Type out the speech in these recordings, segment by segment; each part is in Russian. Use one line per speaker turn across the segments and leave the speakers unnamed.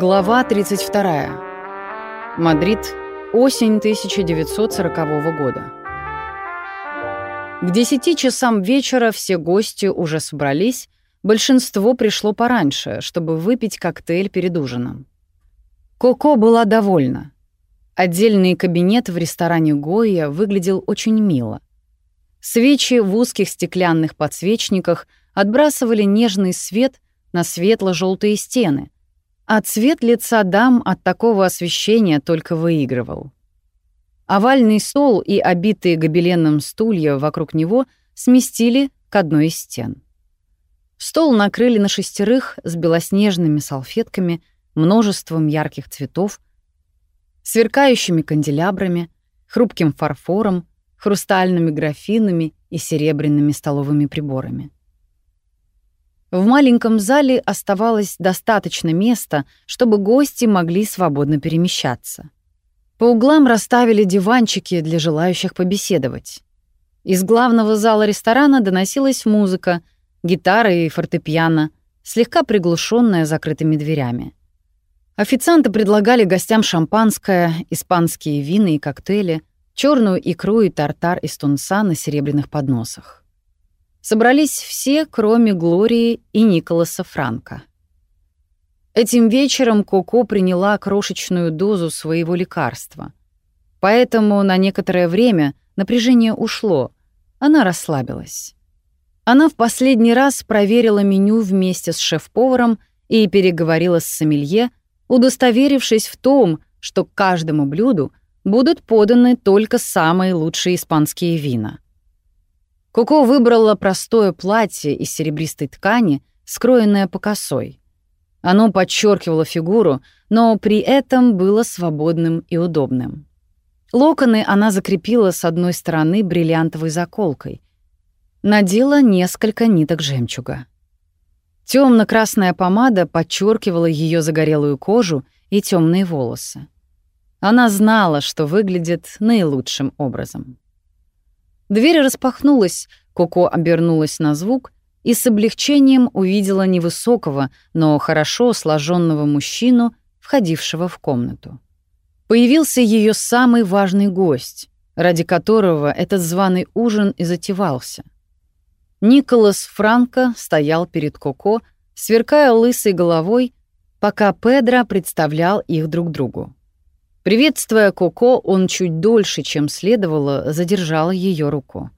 Глава 32. Мадрид. Осень 1940 года. К 10 часам вечера все гости уже собрались, большинство пришло пораньше, чтобы выпить коктейль перед ужином. Коко была довольна. Отдельный кабинет в ресторане Гоя выглядел очень мило. Свечи в узких стеклянных подсвечниках отбрасывали нежный свет на светло желтые стены — а цвет лица дам от такого освещения только выигрывал. Овальный стол и обитые гобеленом стулья вокруг него сместили к одной из стен. Стол накрыли на шестерых с белоснежными салфетками, множеством ярких цветов, сверкающими канделябрами, хрупким фарфором, хрустальными графинами и серебряными столовыми приборами. В маленьком зале оставалось достаточно места, чтобы гости могли свободно перемещаться. По углам расставили диванчики для желающих побеседовать. Из главного зала ресторана доносилась музыка, гитара и фортепиано, слегка приглушенная закрытыми дверями. Официанты предлагали гостям шампанское, испанские вина и коктейли, черную икру и тартар из тунца на серебряных подносах собрались все, кроме Глории и Николаса Франка. Этим вечером Коко приняла крошечную дозу своего лекарства. Поэтому на некоторое время напряжение ушло, она расслабилась. Она в последний раз проверила меню вместе с шеф-поваром и переговорила с сомелье, удостоверившись в том, что к каждому блюду будут поданы только самые лучшие испанские вина — Коко выбрала простое платье из серебристой ткани, скроенное по косой. Оно подчеркивало фигуру, но при этом было свободным и удобным. Локоны она закрепила с одной стороны бриллиантовой заколкой. Надела несколько ниток жемчуга. Темно-красная помада подчеркивала ее загорелую кожу и темные волосы. Она знала, что выглядит наилучшим образом. Дверь распахнулась, Коко обернулась на звук и с облегчением увидела невысокого, но хорошо сложенного мужчину, входившего в комнату. Появился ее самый важный гость, ради которого этот званый ужин и затевался. Николас Франко стоял перед Коко, сверкая лысой головой, пока Педро представлял их друг другу. Приветствуя Коко, он чуть дольше, чем следовало, задержал ее руку.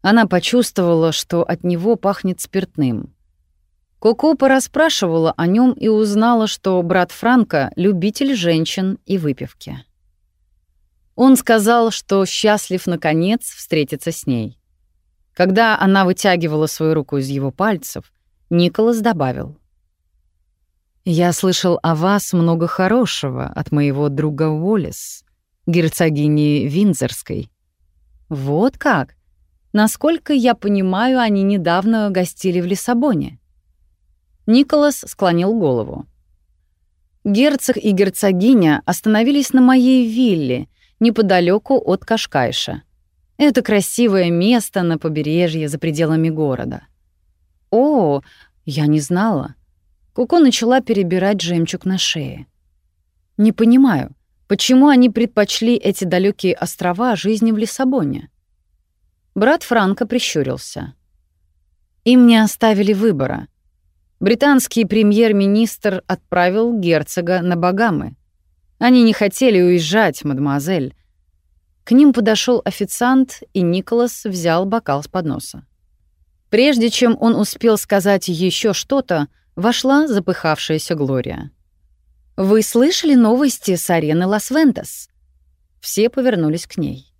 Она почувствовала, что от него пахнет спиртным. Коко порасспрашивала о нем и узнала, что брат Франка — любитель женщин и выпивки. Он сказал, что счастлив, наконец, встретиться с ней. Когда она вытягивала свою руку из его пальцев, Николас добавил — я слышал о вас много хорошего от моего друга Уоллес, герцогини Винзорской. Вот как? Насколько я понимаю, они недавно гостили в Лиссабоне. Николас склонил голову. Герцог и герцогиня остановились на моей вилле, неподалеку от Кашкайша. Это красивое место на побережье за пределами города. О, я не знала. Куко начала перебирать жемчуг на шее. «Не понимаю, почему они предпочли эти далекие острова жизни в Лиссабоне?» Брат Франко прищурился. Им не оставили выбора. Британский премьер-министр отправил герцога на Багамы. Они не хотели уезжать, мадемуазель. К ним подошел официант, и Николас взял бокал с подноса. Прежде чем он успел сказать еще что-то, вошла запыхавшаяся Глория. «Вы слышали новости с арены Лас-Вентас?» Все повернулись к ней.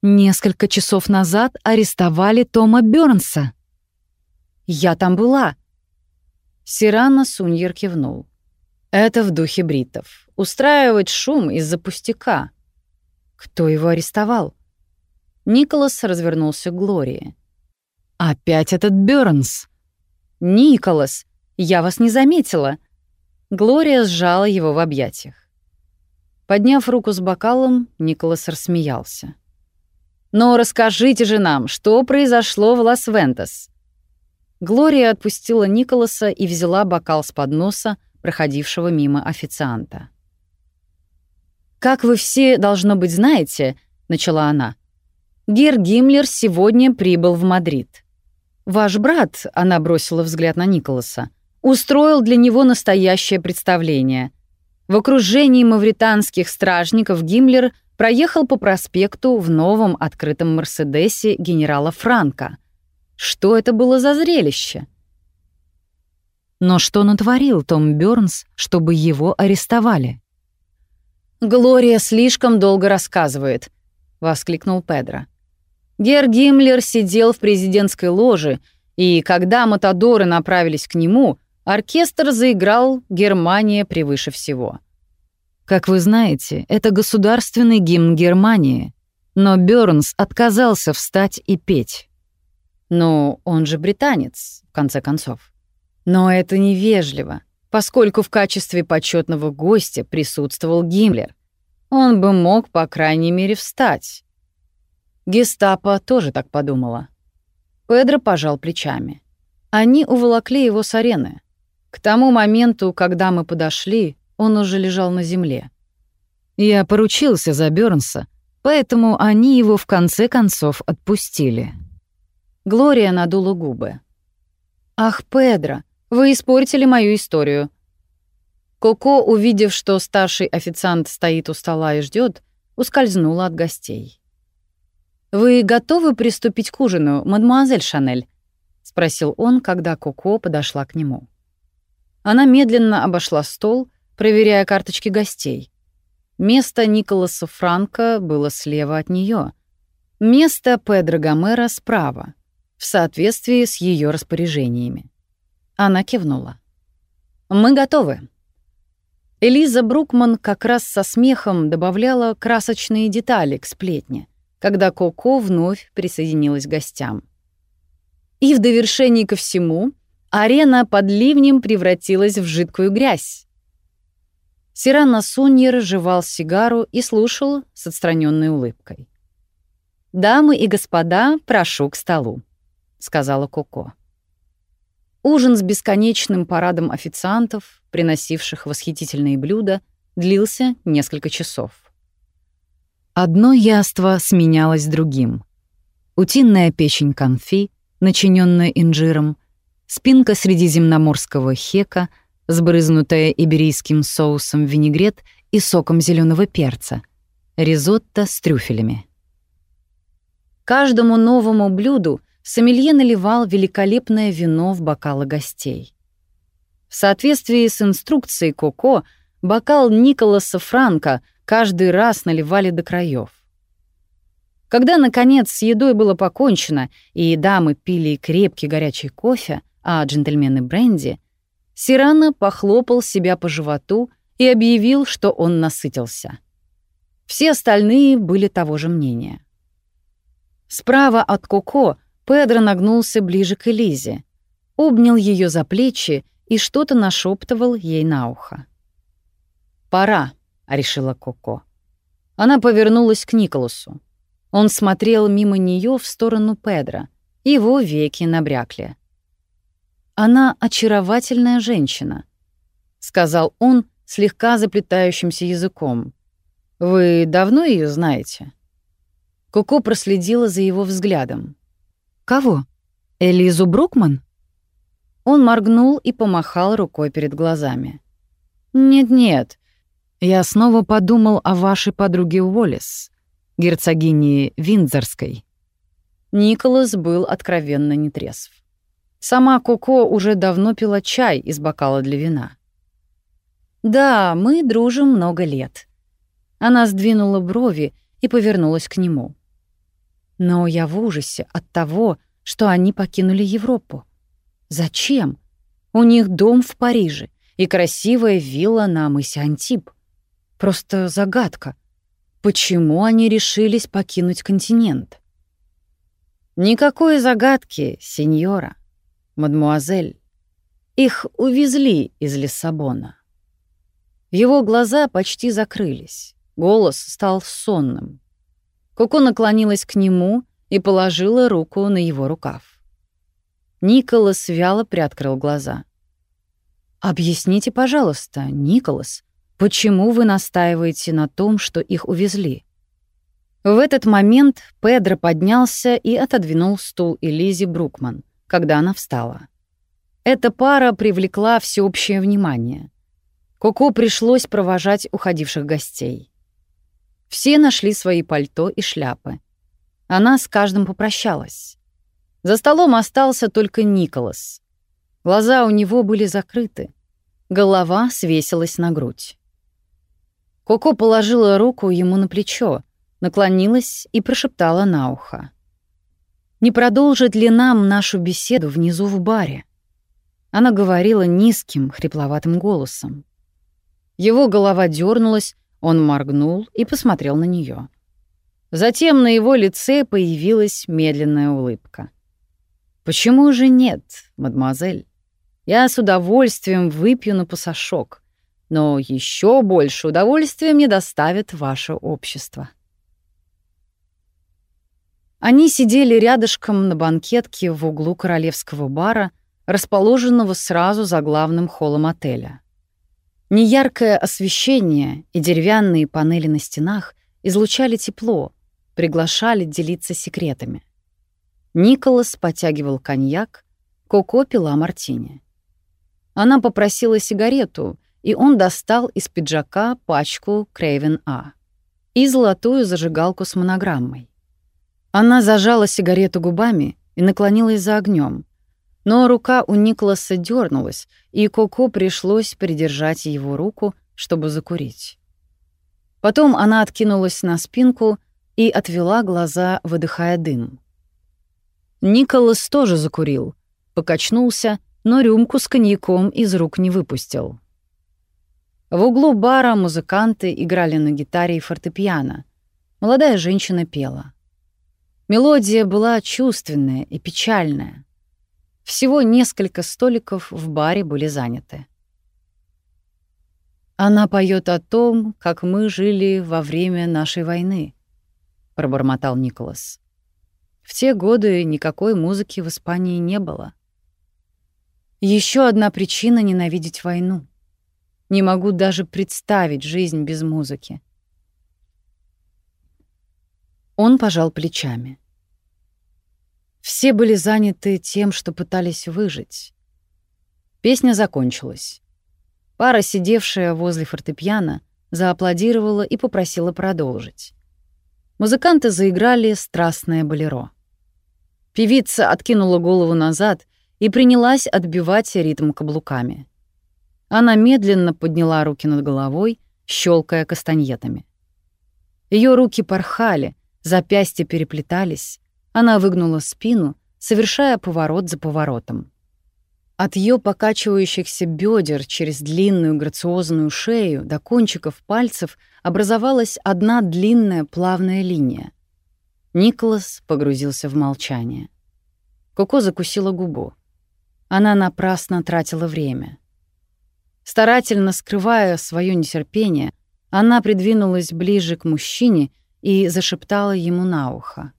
«Несколько часов назад арестовали Тома Бёрнса». «Я там была». Сирана Суньер кивнул. «Это в духе бритов. Устраивать шум из-за пустяка». «Кто его арестовал?» Николас развернулся к Глории. «Опять этот Бёрнс!» «Николас, я вас не заметила». Глория сжала его в объятиях. Подняв руку с бокалом, Николас рассмеялся. «Но расскажите же нам, что произошло в Лас-Вентас?» Глория отпустила Николаса и взяла бокал с подноса, проходившего мимо официанта. «Как вы все, должно быть, знаете», — начала она, «Гер Гиммлер сегодня прибыл в Мадрид. Ваш брат», — она бросила взгляд на Николаса, «устроил для него настоящее представление. В окружении мавританских стражников Гиммлер проехал по проспекту в новом открытом «Мерседесе» генерала Франка. Что это было за зрелище?» Но что натворил Том Бёрнс, чтобы его арестовали? «Глория слишком долго рассказывает», — воскликнул Педро. Гер Гиммлер сидел в президентской ложе, и когда матадоры направились к нему, оркестр заиграл «Германия превыше всего». Как вы знаете, это государственный гимн Германии, но Бёрнс отказался встать и петь. Ну, он же британец, в конце концов. Но это невежливо, поскольку в качестве почетного гостя присутствовал Гиммлер. Он бы мог, по крайней мере, встать. Гестапо тоже так подумала. Педро пожал плечами. Они уволокли его с арены. К тому моменту, когда мы подошли, он уже лежал на земле. Я поручился за Бёрнса, поэтому они его в конце концов отпустили. Глория надула губы. «Ах, Педро, вы испортили мою историю. Коко, увидев, что старший официант стоит у стола и ждет, ускользнула от гостей. «Вы готовы приступить к ужину, мадемуазель Шанель?» — спросил он, когда Коко подошла к нему. Она медленно обошла стол, проверяя карточки гостей. Место Николаса Франка было слева от нее, место Педро Гомера справа, в соответствии с ее распоряжениями. Она кивнула. «Мы готовы». Элиза Брукман как раз со смехом добавляла красочные детали к сплетне, когда Коко вновь присоединилась к гостям. И в довершении ко всему арена под ливнем превратилась в жидкую грязь. Сирана Суньер жевал сигару и слушал с отстраненной улыбкой. «Дамы и господа, прошу к столу», — сказала Коко. Ужин с бесконечным парадом официантов, приносивших восхитительные блюда, длился несколько часов. Одно яство сменялось другим. Утиная печень конфи, начиненная инжиром, спинка средиземноморского хека, сбрызнутая иберийским соусом винегрет и соком зеленого перца, ризотто с трюфелями. Каждому новому блюду сомелье наливал великолепное вино в бокалы гостей. В соответствии с инструкцией Коко, бокал Николаса Франка каждый раз наливали до краев. Когда, наконец, с едой было покончено, и дамы пили крепкий горячий кофе, а джентльмены — бренди, Сирана похлопал себя по животу и объявил, что он насытился. Все остальные были того же мнения. Справа от Коко Педро нагнулся ближе к Элизе, обнял ее за плечи и что-то нашептывал ей на ухо. «Пора», — решила Коко. Она повернулась к Николасу. Он смотрел мимо нее в сторону Педро, его веки набрякли. «Она очаровательная женщина», — сказал он слегка заплетающимся языком. «Вы давно ее знаете?» Коко проследила за его взглядом. «Кого? Элизу Брукман?» Он моргнул и помахал рукой перед глазами. «Нет-нет, я снова подумал о вашей подруге Уоллес, герцогине Виндзорской». Николас был откровенно нетрезв. Сама Коко уже давно пила чай из бокала для вина. «Да, мы дружим много лет». Она сдвинула брови и повернулась к нему. Но я в ужасе от того, что они покинули Европу. Зачем? У них дом в Париже и красивая вилла на мысе Антиб. Просто загадка. Почему они решились покинуть континент? Никакой загадки, сеньора, мадмуазель. Их увезли из Лиссабона. Его глаза почти закрылись, голос стал сонным. Коко наклонилась к нему и положила руку на его рукав. Николас вяло приоткрыл глаза. «Объясните, пожалуйста, Николас, почему вы настаиваете на том, что их увезли?» В этот момент Педро поднялся и отодвинул стул Элизи Брукман, когда она встала. Эта пара привлекла всеобщее внимание. Коко пришлось провожать уходивших гостей. Все нашли свои пальто и шляпы. Она с каждым попрощалась. За столом остался только Николас. Глаза у него были закрыты. Голова свесилась на грудь. Коко положила руку ему на плечо, наклонилась и прошептала на ухо. «Не продолжит ли нам нашу беседу внизу в баре?» Она говорила низким, хрипловатым голосом. Его голова дернулась, он моргнул и посмотрел на нее. Затем на его лице появилась медленная улыбка. «Почему же нет, мадемуазель? Я с удовольствием выпью на пасашок, но еще больше удовольствия мне доставит ваше общество». Они сидели рядышком на банкетке в углу королевского бара, расположенного сразу за главным холлом отеля. Неяркое освещение и деревянные панели на стенах излучали тепло, приглашали делиться секретами. Николас потягивал коньяк, Коко пила мартини. Она попросила сигарету, и он достал из пиджака пачку Крейвен А и золотую зажигалку с монограммой. Она зажала сигарету губами и наклонилась за огнем, но рука у Николаса дернулась, и Коко пришлось придержать его руку, чтобы закурить. Потом она откинулась на спинку и отвела глаза, выдыхая дым. Николас тоже закурил, покачнулся, но рюмку с коньяком из рук не выпустил. В углу бара музыканты играли на гитаре и фортепиано. Молодая женщина пела. Мелодия была чувственная и печальная. Всего несколько столиков в баре были заняты. Она поет о том, как мы жили во время нашей войны, пробормотал Николас. В те годы никакой музыки в Испании не было. Еще одна причина ненавидеть войну. Не могу даже представить жизнь без музыки. Он пожал плечами. Все были заняты тем, что пытались выжить. Песня закончилась. Пара, сидевшая возле фортепиано, зааплодировала и попросила продолжить. Музыканты заиграли страстное болеро. Певица откинула голову назад и принялась отбивать ритм каблуками. Она медленно подняла руки над головой, щелкая кастаньетами. Ее руки порхали, запястья переплетались, она выгнула спину, совершая поворот за поворотом. От ее покачивающихся бедер через длинную грациозную шею до кончиков пальцев образовалась одна длинная плавная линия. Николас погрузился в молчание. Коко закусила губу. Она напрасно тратила время. Старательно скрывая свое нетерпение, она придвинулась ближе к мужчине и зашептала ему на ухо.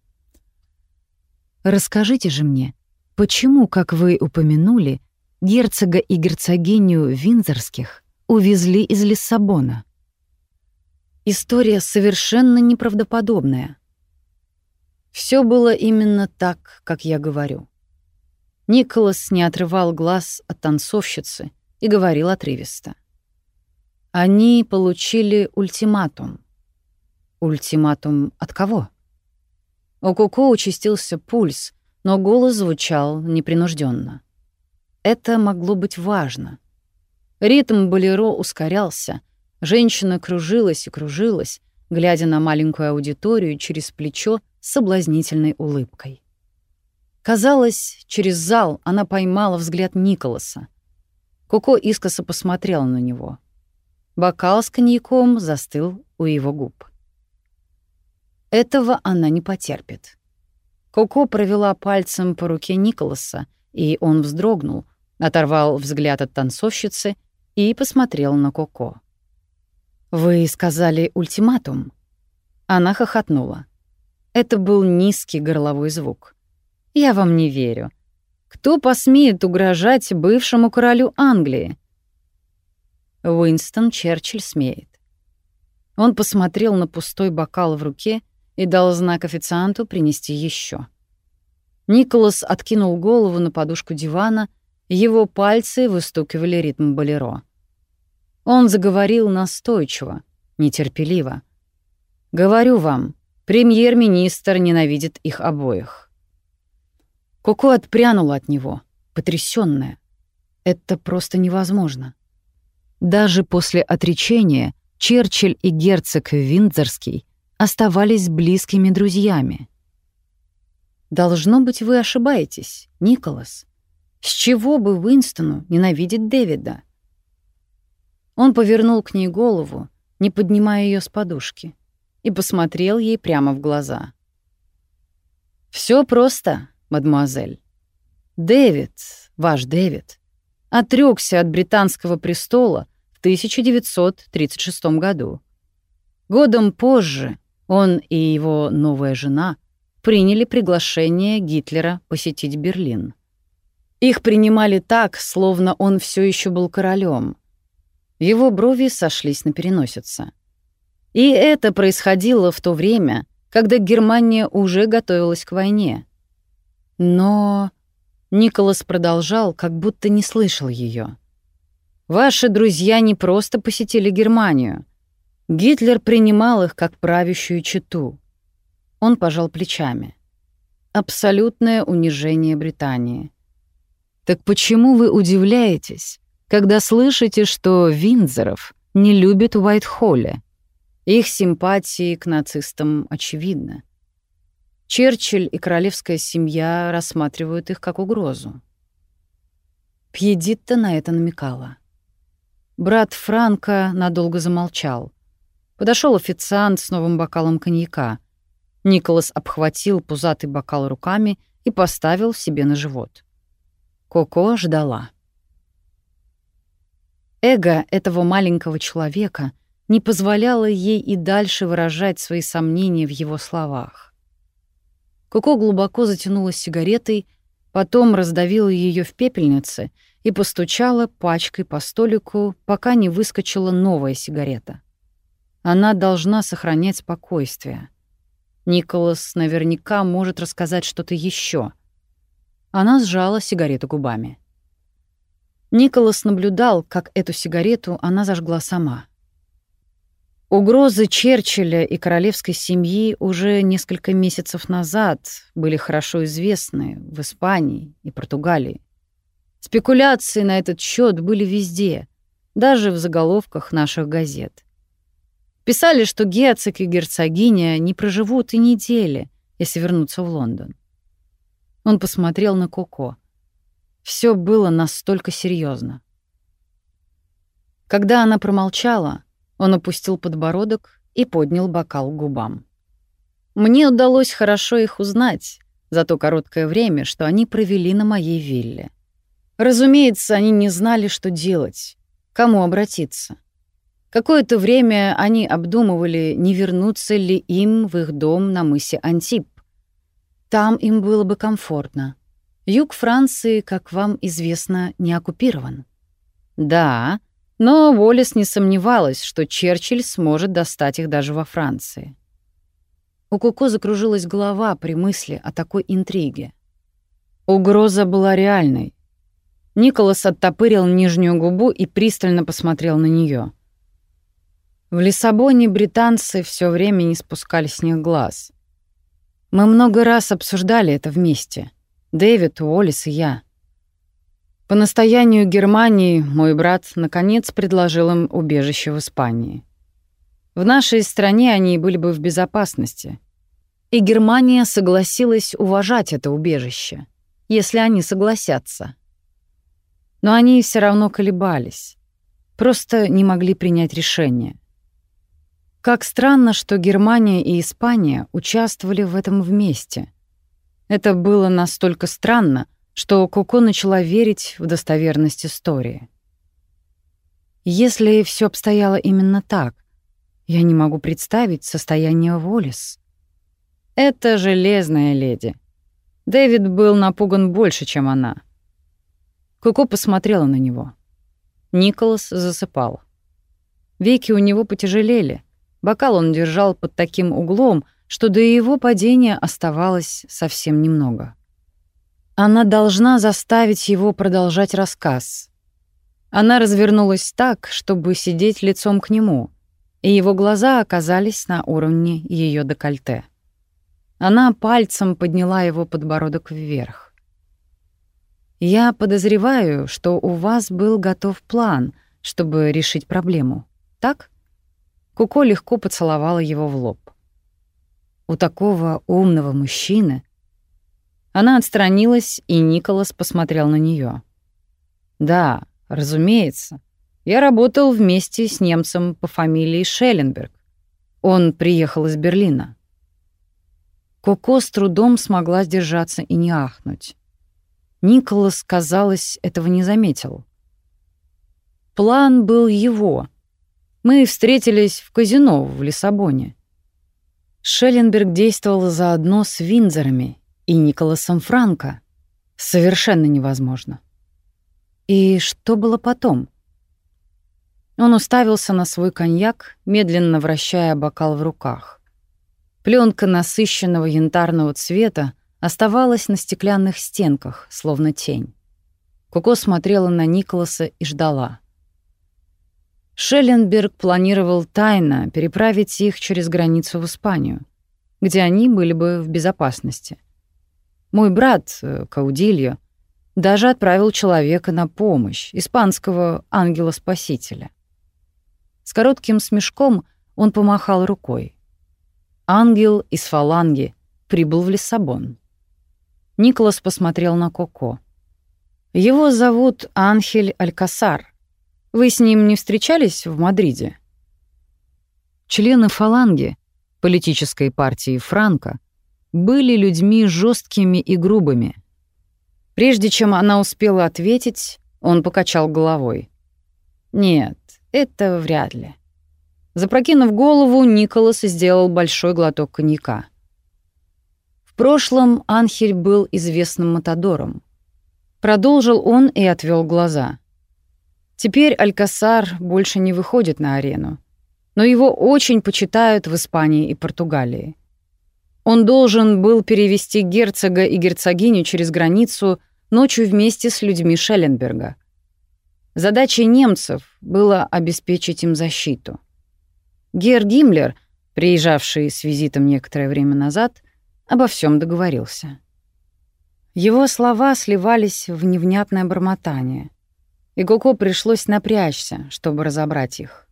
Расскажите же мне, почему, как вы упомянули, герцога и герцогиню Винзорских увезли из Лиссабона? История совершенно неправдоподобная. Все было именно так, как я говорю. Николас не отрывал глаз от танцовщицы и говорил отрывисто. Они получили ультиматум. Ультиматум от кого? У Коко участился пульс, но голос звучал непринужденно. Это могло быть важно. Ритм болеро ускорялся, женщина кружилась и кружилась, глядя на маленькую аудиторию через плечо с соблазнительной улыбкой. Казалось, через зал она поймала взгляд Николаса. Коко искоса посмотрела на него. Бокал с коньяком застыл у его губ. Этого она не потерпит. Коко провела пальцем по руке Николаса, и он вздрогнул, оторвал взгляд от танцовщицы и посмотрел на Коко. «Вы сказали ультиматум?» Она хохотнула. Это был низкий горловой звук. «Я вам не верю. Кто посмеет угрожать бывшему королю Англии? Уинстон Черчилль смеет. Он посмотрел на пустой бокал в руке и дал знак официанту принести еще. Николас откинул голову на подушку дивана, его пальцы выстукивали ритм болеро. Он заговорил настойчиво, нетерпеливо. «Говорю вам, премьер-министр ненавидит их обоих». Коко отпрянула от него, потрясённая. Это просто невозможно. Даже после отречения Черчилль и герцог Виндзорский оставались близкими друзьями. «Должно быть, вы ошибаетесь, Николас. С чего бы Уинстону ненавидеть Дэвида?» Он повернул к ней голову, не поднимая ее с подушки, и посмотрел ей прямо в глаза. Все просто, мадемуазель. Дэвид, ваш Дэвид, отрёкся от британского престола в 1936 году. Годом позже он и его новая жена приняли приглашение Гитлера посетить Берлин. Их принимали так, словно он все еще был королем. Его брови сошлись на переносице. И это происходило в то время, когда Германия уже готовилась к войне. Но Николас продолжал, как будто не слышал ее. Ваши друзья не просто посетили Германию. Гитлер принимал их как правящую чету. Он пожал плечами. Абсолютное унижение Британии. Так почему вы удивляетесь, когда слышите, что Виндзоров не любят Уайт-Холле? Их симпатии к нацистам очевидны. Черчилль и королевская семья рассматривают их как угрозу. Пьедитта на это намекала. Брат Франка надолго замолчал. Подошел официант с новым бокалом коньяка. Николас обхватил пузатый бокал руками и поставил себе на живот. Коко ждала. Эго этого маленького человека не позволяло ей и дальше выражать свои сомнения в его словах. Коко глубоко затянулась сигаретой, потом раздавила ее в пепельнице — и постучала пачкой по столику, пока не выскочила новая сигарета. Она должна сохранять спокойствие. Николас наверняка может рассказать что-то еще. Она сжала сигарету губами. Николас наблюдал, как эту сигарету она зажгла сама. Угрозы Черчилля и королевской семьи уже несколько месяцев назад были хорошо известны в Испании и Португалии. Спекуляции на этот счет были везде, даже в заголовках наших газет. Писали, что герцог и герцогиня не проживут и недели, если вернуться в Лондон. Он посмотрел на Коко. Все было настолько серьезно. Когда она промолчала, он опустил подбородок и поднял бокал к губам. Мне удалось хорошо их узнать за то короткое время, что они провели на моей вилле. Разумеется, они не знали, что делать, кому обратиться. Какое-то время они обдумывали, не вернуться ли им в их дом на мысе Антип. Там им было бы комфортно. Юг Франции, как вам известно, не оккупирован. Да, но Уоллес не сомневалась, что Черчилль сможет достать их даже во Франции. У Куко закружилась голова при мысли о такой интриге. Угроза была реальной, Николас оттопырил нижнюю губу и пристально посмотрел на нее. В Лиссабоне британцы все время не спускали с них глаз. Мы много раз обсуждали это вместе. Дэвид, Уоллес и я. По настоянию Германии мой брат наконец предложил им убежище в Испании. В нашей стране они были бы в безопасности. И Германия согласилась уважать это убежище, если они согласятся. Но они все равно колебались, просто не могли принять решение. Как странно, что Германия и Испания участвовали в этом вместе. Это было настолько странно, что Коко начала верить в достоверность истории. Если все обстояло именно так, я не могу представить состояние Волис. Это железная леди. Дэвид был напуган больше, чем она — Коко посмотрела на него. Николас засыпал. Веки у него потяжелели. Бокал он держал под таким углом, что до его падения оставалось совсем немного. Она должна заставить его продолжать рассказ. Она развернулась так, чтобы сидеть лицом к нему, и его глаза оказались на уровне ее декольте. Она пальцем подняла его подбородок вверх. «Я подозреваю, что у вас был готов план, чтобы решить проблему, так?» Куко легко поцеловала его в лоб. У такого умного мужчины она отстранилась, и Николас посмотрел на нее. «Да, разумеется. Я работал вместе с немцем по фамилии Шелленберг. Он приехал из Берлина». Коко с трудом смогла сдержаться и не ахнуть. Николас, казалось, этого не заметил. План был его. Мы встретились в казино в Лиссабоне. Шелленберг действовал заодно с Винзорами и Николасом Франко. Совершенно невозможно. И что было потом? Он уставился на свой коньяк, медленно вращая бокал в руках. Пленка насыщенного янтарного цвета оставалась на стеклянных стенках, словно тень. Коко смотрела на Николаса и ждала. Шелленберг планировал тайно переправить их через границу в Испанию, где они были бы в безопасности — мой брат, э, Каудильо, даже отправил человека на помощь, испанского ангела-спасителя. С коротким смешком он помахал рукой. Ангел из фаланги прибыл в Лиссабон. Николас посмотрел на Коко. «Его зовут Анхель Алькасар. Вы с ним не встречались в Мадриде?» Члены фаланги, политической партии Франко, были людьми жесткими и грубыми. Прежде чем она успела ответить, он покачал головой. «Нет, это вряд ли». Запрокинув голову, Николас сделал большой глоток коньяка. В прошлом Анхель был известным матадором. Продолжил он и отвел глаза. Теперь Алькасар больше не выходит на арену, но его очень почитают в Испании и Португалии. Он должен был перевести герцога и герцогиню через границу ночью вместе с людьми Шелленберга. Задачей немцев было обеспечить им защиту. Гер Гиммлер, приезжавший с визитом некоторое время назад, обо всем договорился. Его слова сливались в невнятное бормотание, и Коко пришлось напрячься, чтобы разобрать их.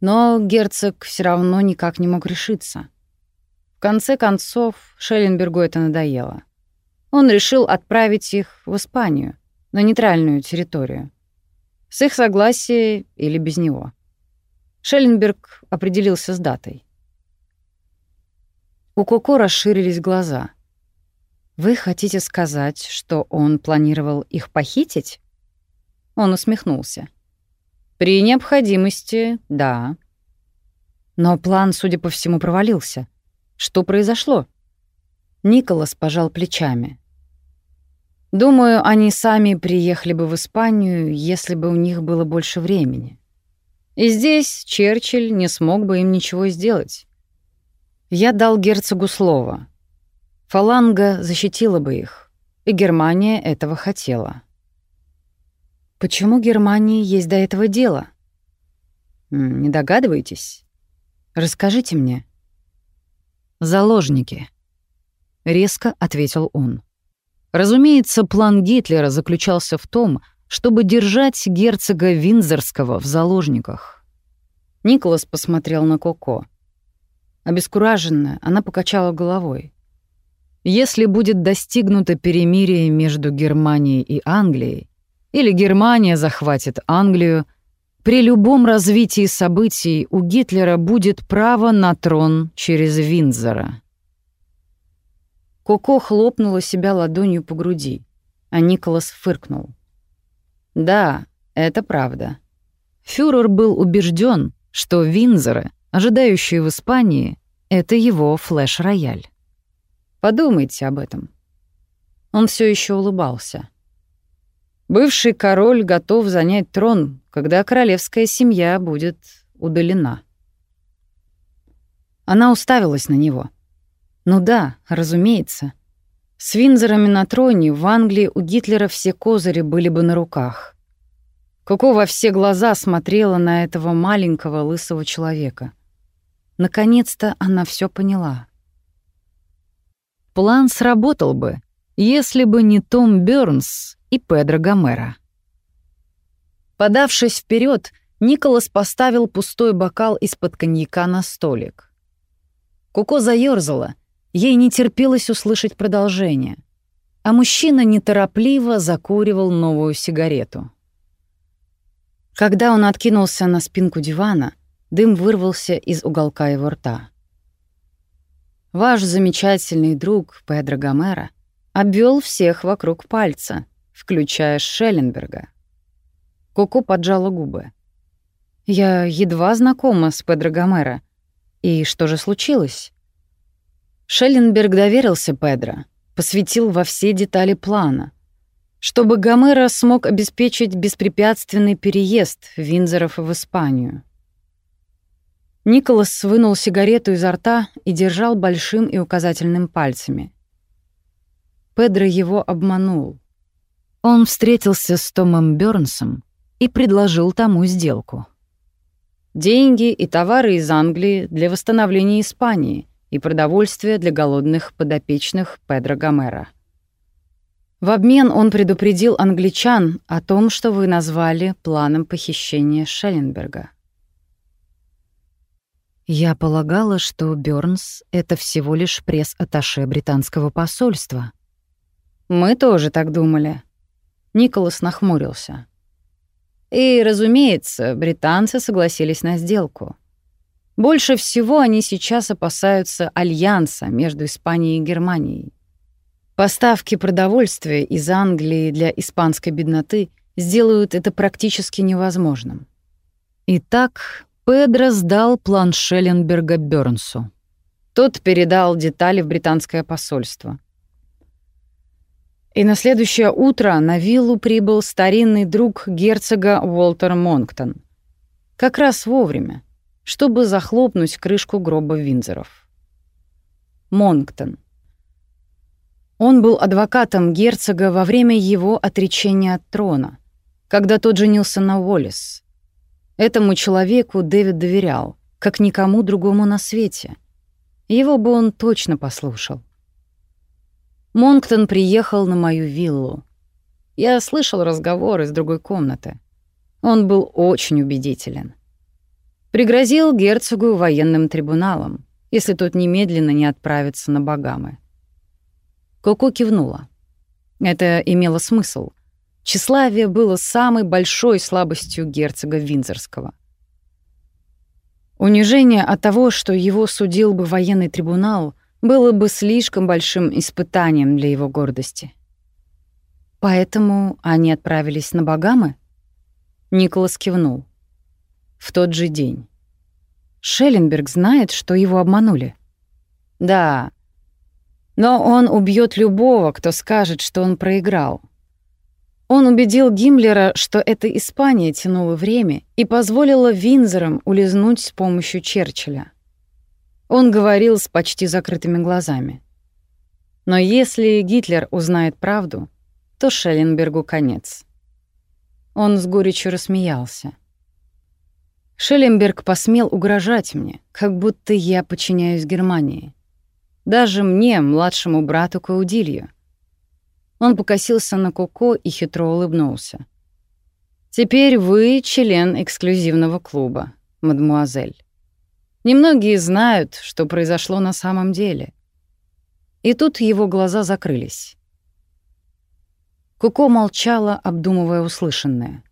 Но герцог все равно никак не мог решиться — в конце концов, Шелленбергу это надоело. Он решил отправить их в Испанию, на нейтральную территорию. С их согласия или без него. Шелленберг определился с датой. У Коко расширились глаза. «Вы хотите сказать, что он планировал их похитить?» Он усмехнулся. «При необходимости, да». Но план, судя по всему, провалился — что произошло?» Николас пожал плечами. «Думаю, они сами приехали бы в Испанию, если бы у них было больше времени. И здесь Черчилль не смог бы им ничего сделать. Я дал герцогу слово. Фаланга защитила бы их, и Германия этого хотела». «Почему Германии есть до этого дело?» «Не догадываетесь? Расскажите мне». «Заложники», — резко ответил он. Разумеется, план Гитлера заключался в том, чтобы держать герцога Винзорского в заложниках. Николас посмотрел на Коко. Обескураженная, она покачала головой. Если будет достигнуто перемирие между Германией и Англией, или Германия захватит Англию — при любом развитии событий у Гитлера будет право на трон через Виндзора. Коко хлопнула себя ладонью по груди, а Николас фыркнул. Да, это правда. Фюрер был убежден, что Винзоры, ожидающие в Испании, это его флеш-рояль. Подумайте об этом. Он все еще улыбался. Бывший король готов занять трон, когда королевская семья будет удалена. Она уставилась на него. Ну да, разумеется. С Винзорами на троне в Англии у Гитлера все козыри были бы на руках. Коко во все глаза смотрела на этого маленького лысого человека. Наконец-то она все поняла. План сработал бы, если бы не Том Бёрнс и Педро Гомера. Подавшись вперед, Николас поставил пустой бокал из-под коньяка на столик. Куко заёрзала, ей не терпелось услышать продолжение, а мужчина неторопливо закуривал новую сигарету. Когда он откинулся на спинку дивана, дым вырвался из уголка его рта. Ваш замечательный друг Педро Гомера обвел всех вокруг пальца, включая Шелленберга. Коко поджала губы. «Я едва знакома с Педро Гомера. И что же случилось?» Шелленберг доверился Педро, посвятил во все детали плана — чтобы Гомера смог обеспечить беспрепятственный переезд Винзоров в Испанию. Николас вынул сигарету изо рта и держал большим и указательным пальцами. Педро его обманул. Он встретился с Томом Бёрнсом и предложил тому сделку. Деньги и товары из Англии для восстановления Испании и продовольствие для голодных подопечных Педро Гомера — в обмен он предупредил англичан о том, что вы назвали планом похищения Шелленберга. Я полагала, что Бёрнс — это всего лишь пресс-атташе британского посольства. Мы тоже так думали. Николас нахмурился. И, разумеется, британцы согласились на сделку. Больше всего они сейчас опасаются альянса между Испанией и Германией. Поставки продовольствия из Англии для испанской бедноты сделают это практически невозможным. Итак, Педро сдал план Шелленберга Бёрнсу. Тот передал детали в британское посольство. И на следующее утро на виллу прибыл старинный друг герцога Уолтер Монктон. Как раз вовремя, чтобы захлопнуть крышку гроба Винзоров. Монктон — он был адвокатом герцога во время его отречения от трона, когда тот женился на Уоллес. Этому человеку Дэвид доверял, как никому другому на свете. Его бы он точно послушал. Монктон приехал на мою виллу. Я слышал разговор из другой комнаты. Он был очень убедителен. Пригрозил герцогу военным трибуналом, если тот немедленно не отправится на Багамы. Коко кивнула. Это имело смысл. Тщеславие было самой большой слабостью герцога Винзорского. Унижение от того, что его судил бы военный трибунал, было бы слишком большим испытанием для его гордости. Поэтому они отправились на Багамы? Николас кивнул. В тот же день. Шелленберг знает, что его обманули. Да, но он убьет любого, кто скажет, что он проиграл. Он убедил Гиммлера, что эта Испания тянула время и позволила Винзорам улизнуть с помощью Черчилля. Он говорил с почти закрытыми глазами. Но если Гитлер узнает правду, то Шелленбергу конец. Он с горечью рассмеялся. Шелленберг посмел угрожать мне, как будто я подчиняюсь Германии. Даже мне, младшему брату Каудилью. Он покосился на Коко и хитро улыбнулся. «Теперь вы член эксклюзивного клуба, мадмуазель. Немногие знают, что произошло на самом деле». И тут его глаза закрылись. Коко молчала, обдумывая услышанное.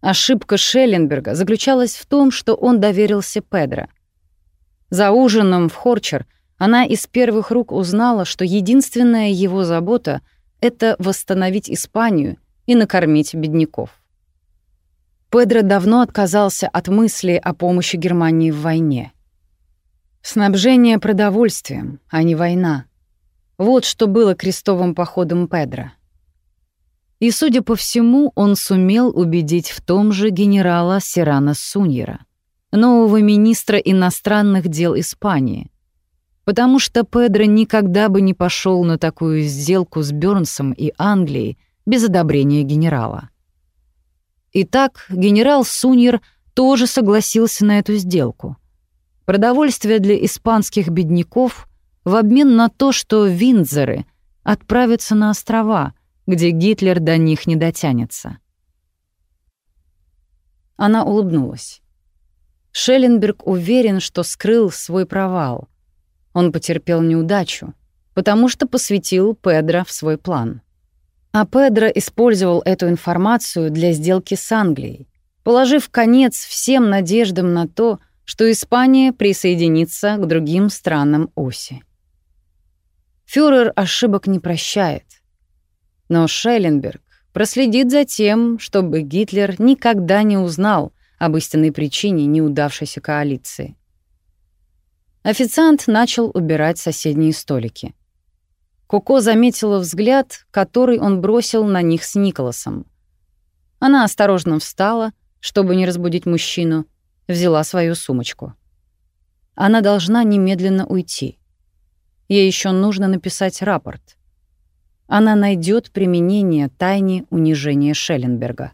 Ошибка Шелленберга заключалась в том, что он доверился Педро. За ужином в Хорчер она из первых рук узнала, что единственная его забота — это восстановить Испанию и накормить бедняков. Педро давно отказался от мысли о помощи Германии в войне. Снабжение продовольствием, а не война. Вот что было крестовым походом Педро. И, судя по всему, он сумел убедить в том же генерала Сирана Суньера, нового министра иностранных дел Испании, потому что Педро никогда бы не пошел на такую сделку с Бёрнсом и Англией без одобрения генерала. Итак, генерал Суньер тоже согласился на эту сделку. Продовольствие для испанских бедняков в обмен на то, что Виндзоры отправятся на острова, где Гитлер до них не дотянется. Она улыбнулась. Шелленберг уверен, что скрыл свой провал — он потерпел неудачу, потому что посвятил Педро в свой план. А Педро использовал эту информацию для сделки с Англией, положив конец всем надеждам на то, что Испания присоединится к другим странам оси. Фюрер ошибок не прощает. Но Шелленберг проследит за тем, чтобы Гитлер никогда не узнал об истинной причине неудавшейся коалиции. Официант начал убирать соседние столики. Коко заметила взгляд, который он бросил на них с Николасом. Она осторожно встала, чтобы не разбудить мужчину, взяла свою сумочку. Она должна немедленно уйти. Ей еще нужно написать рапорт. Она найдет применение тайне унижения Шелленберга.